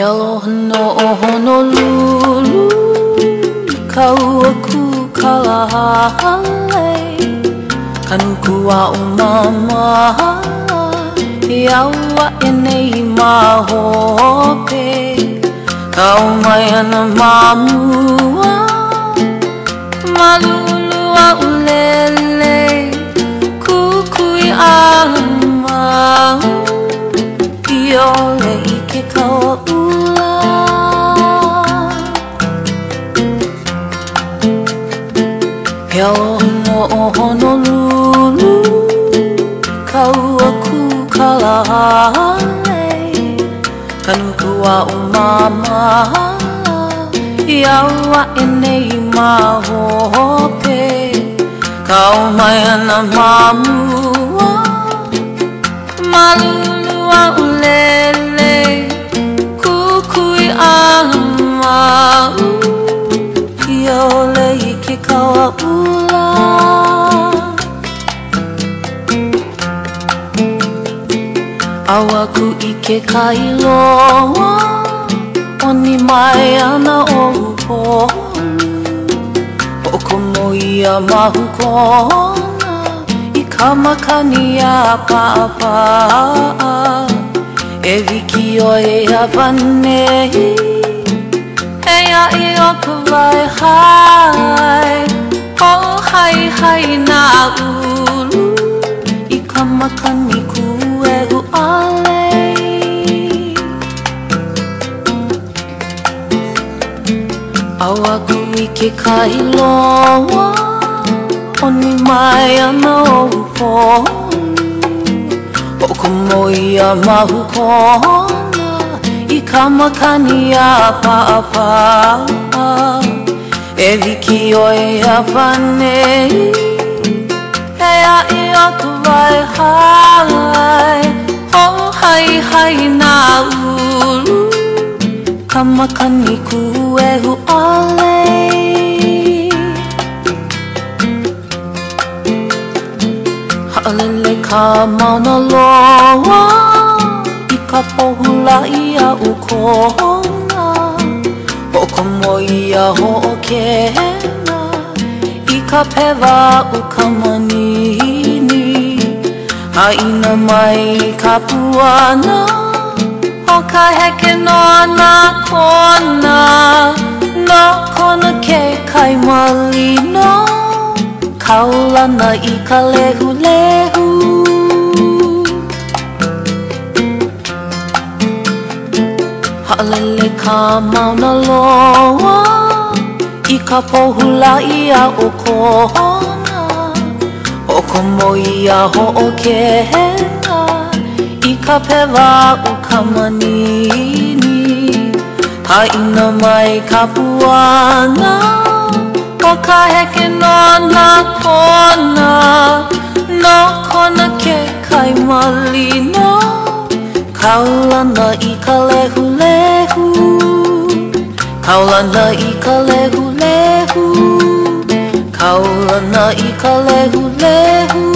Elono o Honolulu Kau aku kalahale Kanuku a o mama Iaua e nei mahope Kau mai ana mamua Malulu a ulu yawa inei mahope Kau maya na mamua Malulua ulele Kukui amau Iole ike kawa ula Awaku ike kailoa oni mai ana o po o ko mo ia mahu ko i ka a pa pa e viki o e a vane e a i o ku vai hai kikailoa O oni mai ana o upona O ka moi a mahu kona I ka a paapaa E wiki o e a whanei E a i a ka vai hai kamakani ku e hu ale Ha'alele ka mana loa I ka pohu la i a u kohonga Ho'o ka moi a ho'o kena I ka pewa u ka manini Ha'ina mai Ha'ina mai ka puana o ka heke no ana kona no kona ke kai mali no kaula na i ka lehu lehu Halele ka mauna loa I ka pohula i a o kona O komo i ho o kehenga I ka pewa o kamanini Haina mai ka puana O ka heke no na kona No kona ke kai malino Kaulana i ka lehu lehu Kaulana i ka lehu lehu Kaulana i ka lehu lehu